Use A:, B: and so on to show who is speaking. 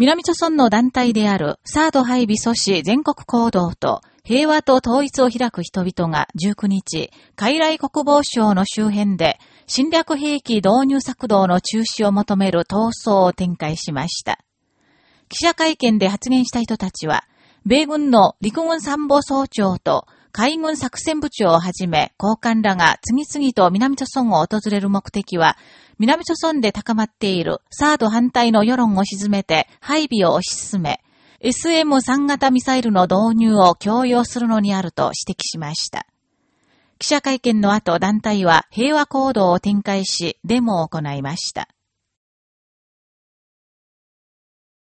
A: 南朝村の団体であるサード配備阻止全国行動と平和と統一を開く人々が19日、海来国防省の周辺で侵略兵器導入策動の中止を求める闘争を展開しました。記者会見で発言した人たちは、米軍の陸軍参謀総長と海軍作戦部長をはじめ、高官らが次々と南朝村を訪れる目的は、南朝村で高まっているサード反対の世論を鎮めて配備を推し進め、SM3 型ミサイルの導入を強要するのにあると指摘しました。記者会見の後、団体は平和行動を展開し、デモを行いました。